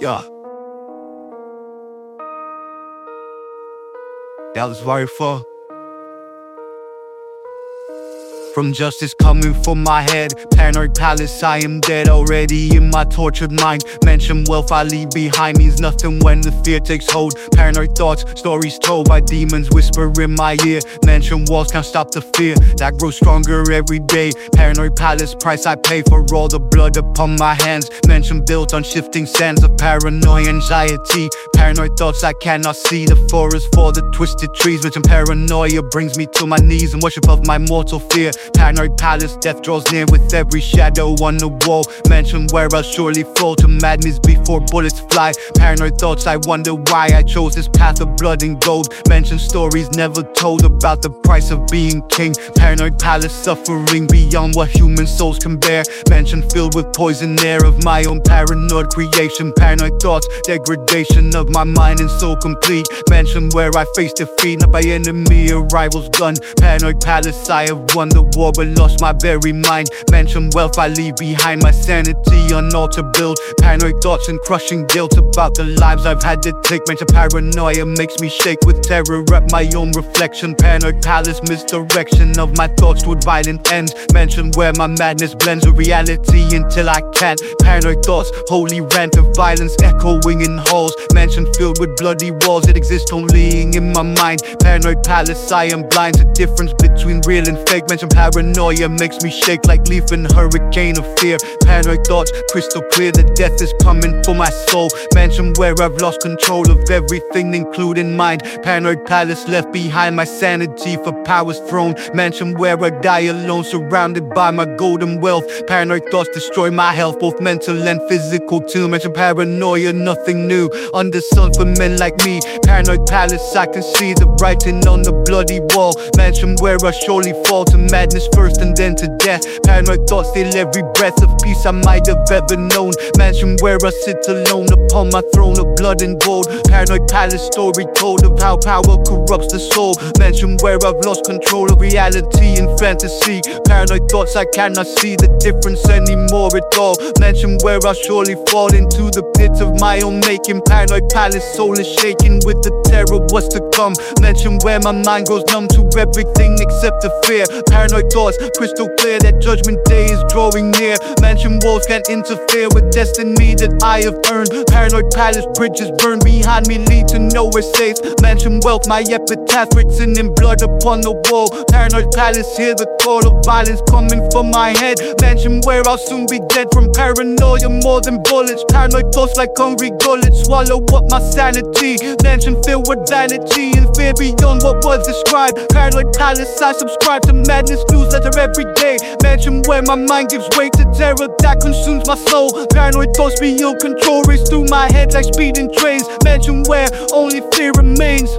Yeah. That was very fun. From justice coming from my head. Paranoid palace, I am dead already in my tortured mind. Mention wealth I leave behind means nothing when the fear takes hold. Paranoid thoughts, stories told by demons whisper in my ear. Mention walls can't stop the fear that grows stronger every day. Paranoid palace, price I pay for all the blood upon my hands. Mention built on shifting sands of paranoia, anxiety. Paranoid thoughts I cannot see the forest for the twisted trees Mention paranoia brings me to my knees in worship of my mortal fear Paranoid palace, death draws near with every shadow on the wall. Mansion where I'll surely fall to madness before bullets fly. Paranoid thoughts, I wonder why I chose this path of blood and gold. Mansion stories never told about the price of being king. Paranoid palace, suffering beyond what human souls can bear. Mansion filled with poison air of my own paranoid creation. Paranoid thoughts, degradation of my mind and soul complete. Mansion where I face defeat, not by enemy or rival's gun. Paranoid palace, I have won the war but lost my very mind. Mention wealth I leave behind, my sanity unaltered build. Paranoid thoughts and crushing guilt about the lives I've had to take. Mention paranoia makes me shake with terror at my own reflection. Paranoid palace, misdirection of my thoughts toward violent ends. Mention where my madness blends with reality until I can't. Paranoid thoughts, holy rant of violence echoing in halls. Mansion filled with bloody walls that exist only in my mind. Paranoid palace, I am blind to difference between real and fake. Mention paranoia makes me shake like leaf in hurricane of fear. Paranoid thoughts, crystal clear that death is coming for my soul. Mansion where I've lost control of everything, including mind. Paranoid palace left behind my sanity for power's throne. Mansion where I die alone, surrounded by my golden wealth. Paranoid thoughts destroy my health, both mental and physical too. Mention paranoia, nothing new. Under sun for men like me. Paranoid palace, I can see the writing on the bloody wall. Mansion where I surely fall to madness first and then to death. Paranoid thoughts steal every breath of peace I might have ever known. Mansion where I sit alone upon my throne of blood and gold. Paranoid palace story told of how power corrupts the soul. Mansion where I've lost control of reality and fantasy. Paranoid thoughts I cannot see the difference anymore at all. Mansion where I'll surely fall into the pit of my own making. Paranoid palace soul is shaking with the terror what's to come. Mansion where my mind goes numb to everything except the fear. Paranoid thoughts, crystal clear that judgment day is drawing near. Mansion walls can't interfere with destiny that I have earned. Paranoid palace bridges burn behind me, lead to nowhere safe. Mansion wealth, my epitaph written in blood upon the wall. Paranoid palace, hear the call of violence coming from my head. Mansion where I'll soon be dead from paranoia more than bullets. Paranoid thoughts like hungry gullets swallow up my sanity. Mansion filled with vanity and fear beyond what was described. Paranoid palace, I subscribe to madness newsletter every day. Mansion where my mind gives way to terror that consumes my soul. Paranoid thoughts beyond control race through my head like speeding trains. Mansion where only fear remains.